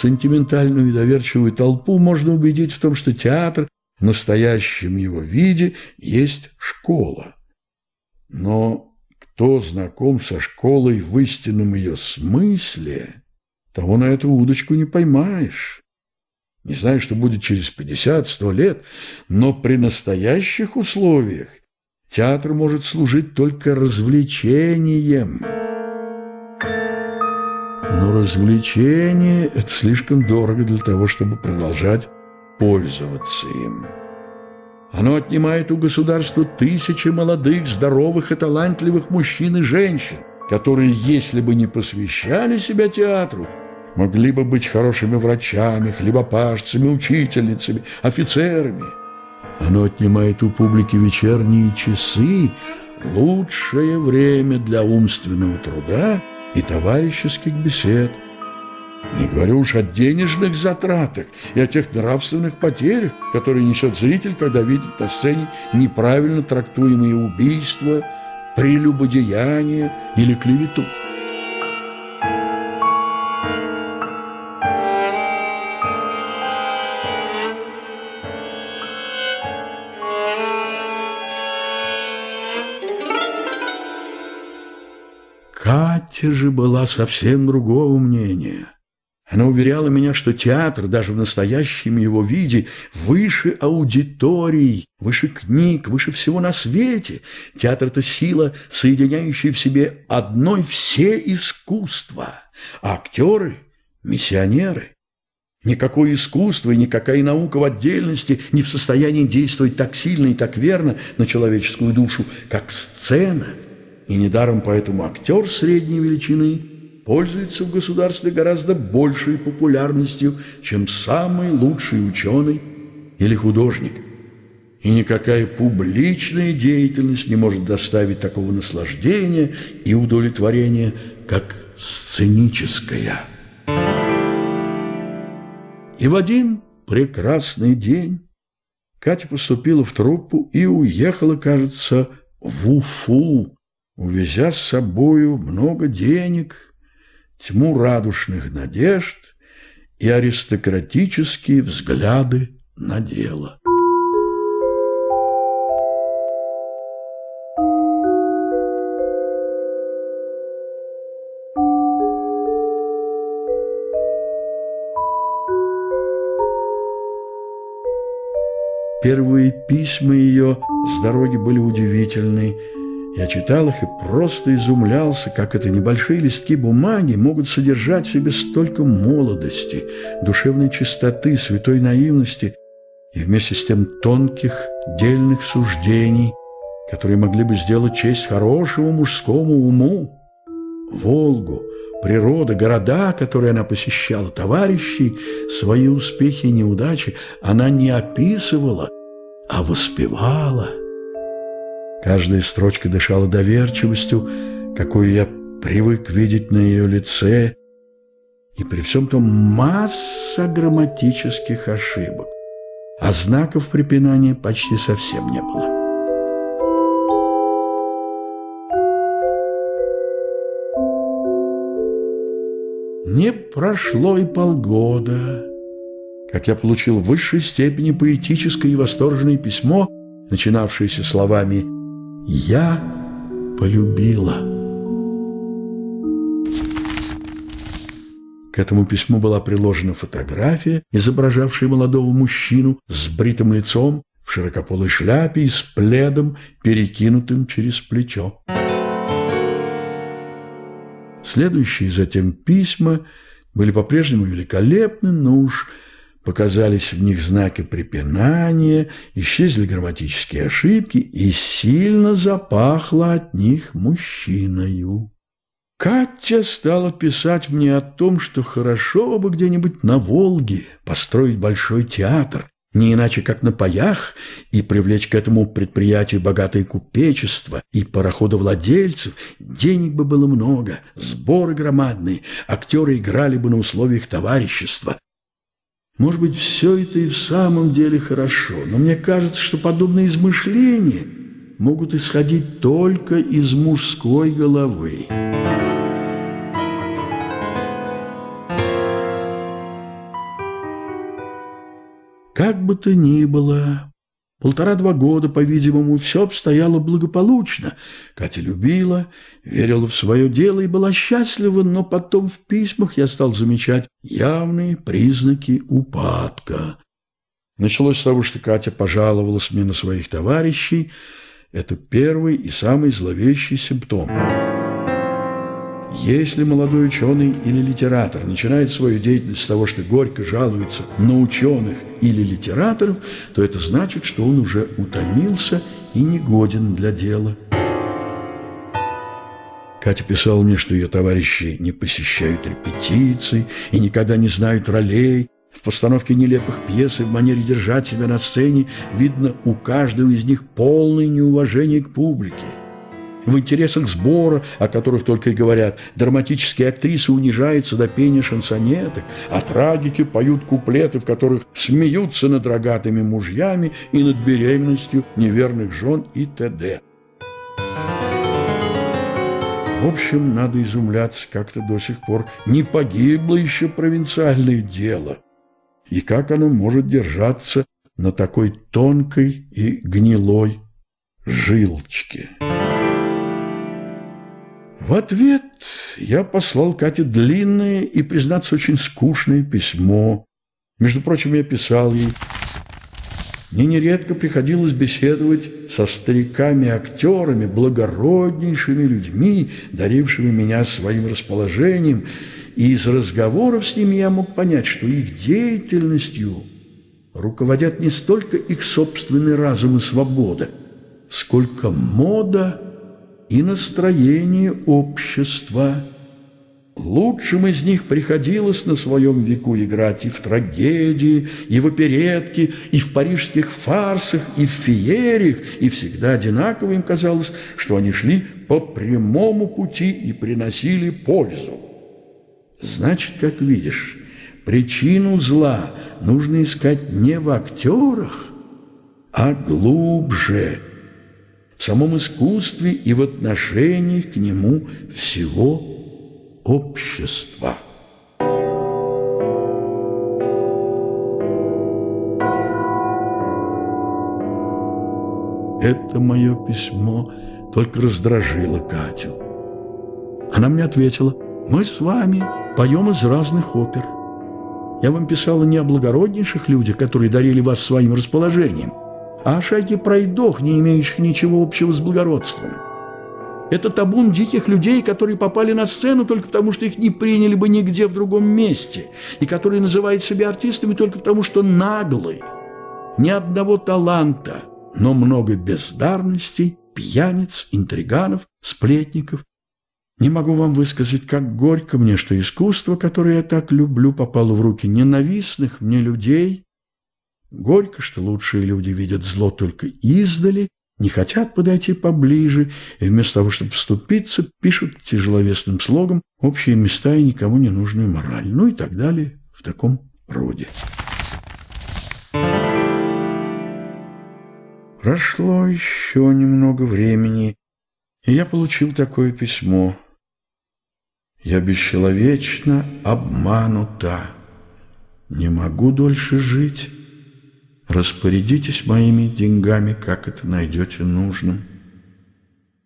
сентиментальную и доверчивую толпу можно убедить в том, что театр в настоящем его виде есть школа. Но кто знаком со школой в истинном ее смысле, того на эту удочку не поймаешь. Не знаю, что будет через 50-100 лет, но при настоящих условиях театр может служить только развлечением. Но развлечение – это слишком дорого для того, чтобы продолжать пользоваться им. Оно отнимает у государства тысячи молодых, здоровых и талантливых мужчин и женщин, которые, если бы не посвящали себя театру, могли бы быть хорошими врачами, хлебопашцами, учительницами, офицерами. Оно отнимает у публики вечерние часы, лучшее время для умственного труда и товарищеских бесед. Не говорю уж о денежных затратах и о тех нравственных потерях, которые несет зритель, когда видит на сцене неправильно трактуемые убийства, прелюбодеяние или клевету. Катя же была совсем другого мнения. Она уверяла меня, что театр, даже в настоящем его виде, выше аудиторий, выше книг, выше всего на свете. Театр – это сила, соединяющая в себе одной все искусства, а актеры – миссионеры. Никакое искусство и никакая наука в отдельности не в состоянии действовать так сильно и так верно на человеческую душу, как сцена – и недаром поэтому актер средней величины пользуется в государстве гораздо большей популярностью, чем самый лучший ученый или художник. И никакая публичная деятельность не может доставить такого наслаждения и удовлетворения, как сценическая. И в один прекрасный день Катя поступила в труппу и уехала, кажется, в Уфу, увезя с собою много денег, тьму радушных надежд и аристократические взгляды на дело. Первые письма ее с дороги были удивительны, я читал их и просто изумлялся, как это небольшие листки бумаги могут содержать в себе столько молодости, душевной чистоты, святой наивности и вместе с тем тонких, дельных суждений, которые могли бы сделать честь хорошему мужскому уму. Волгу, природа, города, которые она посещала, товарищей, свои успехи и неудачи она не описывала, а воспевала – Каждая строчка дышала доверчивостью, какую я привык видеть на ее лице, и при всем том масса грамматических ошибок, а знаков препинания почти совсем не было. Не прошло и полгода, как я получил в высшей степени поэтическое и восторженное письмо, начинавшееся словами я полюбила. К этому письму была приложена фотография, изображавшая молодого мужчину с бритым лицом, в широкополой шляпе и с пледом, перекинутым через плечо. Следующие затем письма были по-прежнему великолепны, но уж Показались в них знаки препинания, исчезли грамматические ошибки и сильно запахло от них мужчиною. Катя стала писать мне о том, что хорошо бы где-нибудь на Волге построить большой театр, не иначе как на паях, и привлечь к этому предприятию богатое купечество и пароходовладельцев, денег бы было много, сборы громадные, актеры играли бы на условиях товарищества, может быть, все это и в самом деле хорошо, но мне кажется, что подобные измышления могут исходить только из мужской головы. Как бы то ни было, полтора-два года, по-видимому, все обстояло благополучно. Катя любила, верила в свое дело и была счастлива, но потом в письмах я стал замечать явные признаки упадка. Началось с того, что Катя пожаловалась мне на своих товарищей. Это первый и самый зловещий симптом. Если молодой ученый или литератор начинает свою деятельность с того, что горько жалуется на ученых или литераторов, то это значит, что он уже утомился и негоден для дела. Катя писала мне, что ее товарищи не посещают репетиций и никогда не знают ролей, в постановке нелепых пьес и в манере держать себя на сцене видно у каждого из них полное неуважение к публике. В интересах сбора, о которых только и говорят, драматические актрисы унижаются до пения шансонеток, а трагики поют куплеты, в которых смеются над рогатыми мужьями и над беременностью неверных жен и т.д. В общем, надо изумляться, как-то до сих пор не погибло еще провинциальное дело – и как оно может держаться на такой тонкой и гнилой жилочке. В ответ я послал Кате длинное и, признаться, очень скучное письмо. Между прочим, я писал ей, мне нередко приходилось беседовать со стариками-актерами, благороднейшими людьми, дарившими меня своим расположением, и из разговоров с ними я мог понять, что их деятельностью руководят не столько их собственный разум и свобода, сколько мода и настроение общества. Лучшим из них приходилось на своем веку играть и в трагедии, и в оперетке, и в парижских фарсах, и в феериях, и всегда одинаково им казалось, что они шли по прямому пути и приносили пользу. Значит, как видишь, причину зла нужно искать не в актерах, а глубже, в самом искусстве и в отношениях к нему всего общества. Это мое письмо только раздражило Катю. Она мне ответила, мы с вами поем из разных опер. Я вам писала не о благороднейших людях, которые дарили вас своим расположением, а о шайке пройдох, не имеющих ничего общего с благородством. Это табун диких людей, которые попали на сцену только потому, что их не приняли бы нигде в другом месте, и которые называют себя артистами только потому, что наглые. Ни одного таланта, но много бездарностей, пьяниц, интриганов, сплетников, не могу вам высказать, как горько мне, что искусство, которое я так люблю, попало в руки ненавистных мне людей. Горько, что лучшие люди видят зло только издали, не хотят подойти поближе, и вместо того, чтобы вступиться, пишут тяжеловесным слогом общие места и никому не нужную мораль, ну и так далее в таком роде. Прошло еще немного времени, и я получил такое письмо – я бесчеловечно обманута. Не могу дольше жить. Распорядитесь моими деньгами, как это найдете нужным.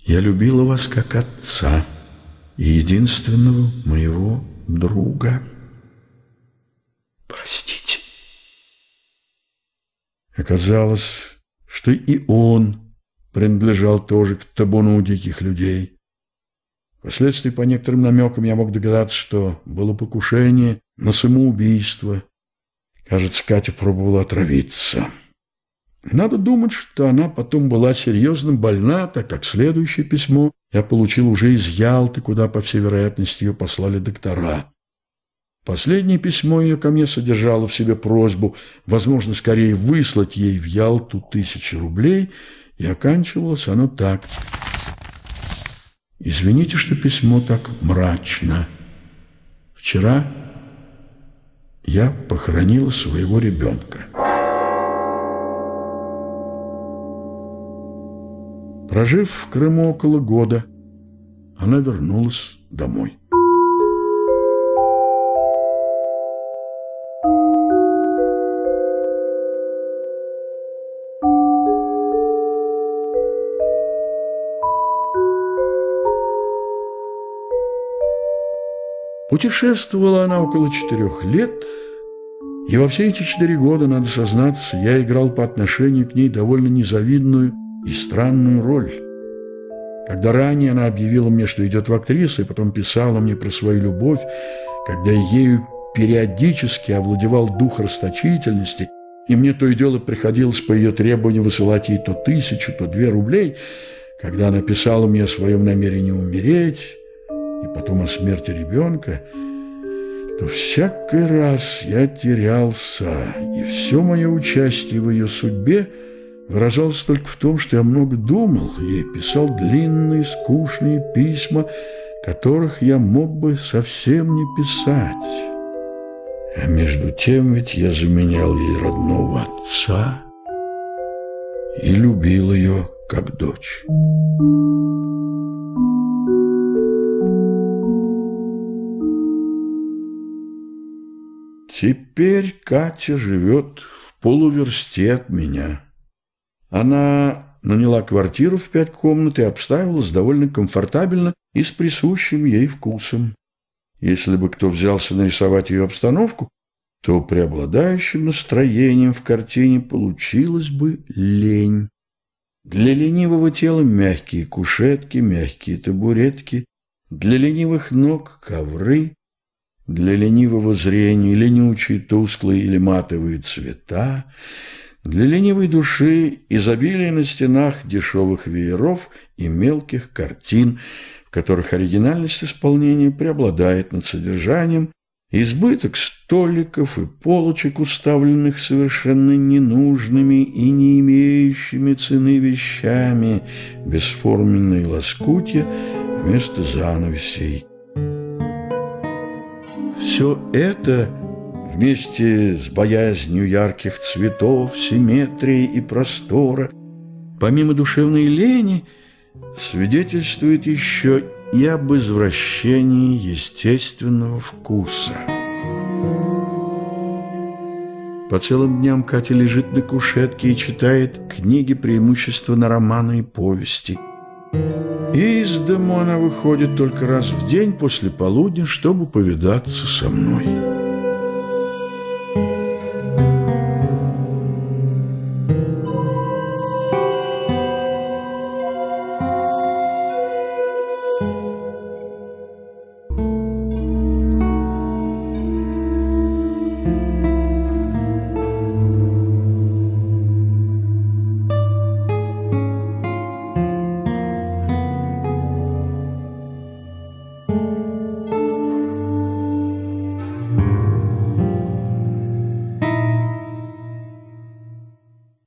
Я любила вас как отца и единственного моего друга. Простите. Оказалось, что и он принадлежал тоже к табуну диких людей. Впоследствии, по некоторым намекам, я мог догадаться, что было покушение на самоубийство. Кажется, Катя пробовала отравиться. Надо думать, что она потом была серьезно больна, так как следующее письмо я получил уже из Ялты, куда, по всей вероятности, ее послали доктора. Последнее письмо ее ко мне содержало в себе просьбу, возможно, скорее выслать ей в Ялту тысячи рублей, и оканчивалось оно так – Извините, что письмо так мрачно. Вчера я похоронила своего ребенка. Прожив в Крыму около года, она вернулась домой. Путешествовала она около четырех лет, и во все эти четыре года, надо сознаться, я играл по отношению к ней довольно незавидную и странную роль. Когда ранее она объявила мне, что идет в актрисы, и потом писала мне про свою любовь, когда ею периодически овладевал дух расточительности, и мне то и дело приходилось по ее требованию высылать ей то тысячу, то две рублей, когда она писала мне о своем намерении умереть, и потом о смерти ребенка, то всякий раз я терялся, и все мое участие в ее судьбе выражалось только в том, что я много думал и писал длинные, скучные письма, которых я мог бы совсем не писать. А между тем ведь я заменял ей родного отца и любил ее как дочь. Теперь Катя живет в полуверсте от меня. Она наняла квартиру в пять комнат и обставилась довольно комфортабельно и с присущим ей вкусом. Если бы кто взялся нарисовать ее обстановку, то преобладающим настроением в картине получилась бы лень. Для ленивого тела мягкие кушетки, мягкие табуретки, для ленивых ног ковры, для ленивого зрения ленючие, тусклые или матовые цвета, для ленивой души изобилие на стенах дешевых вееров и мелких картин, в которых оригинальность исполнения преобладает над содержанием, избыток столиков и полочек, уставленных совершенно ненужными и не имеющими цены вещами, бесформенные лоскутья вместо занавесей. Все это вместе с боязнью ярких цветов, симметрии и простора, помимо душевной лени, свидетельствует еще и об извращении естественного вкуса. По целым дням Катя лежит на кушетке и читает книги преимущественно романы и повести. Из дому она выходит только раз в день после полудня, чтобы повидаться со мной.